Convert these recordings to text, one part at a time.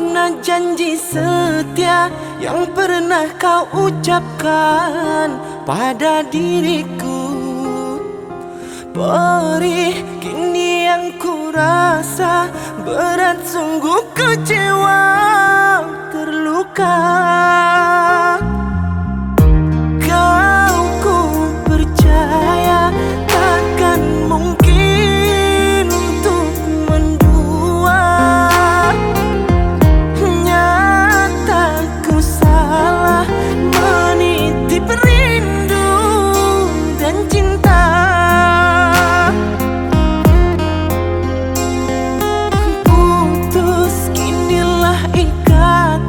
mana janji setia yang pernah kau ucapkan pada diriku. Perih kini yang ku rasa berat sungguh kecewa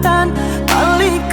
dalam mahligai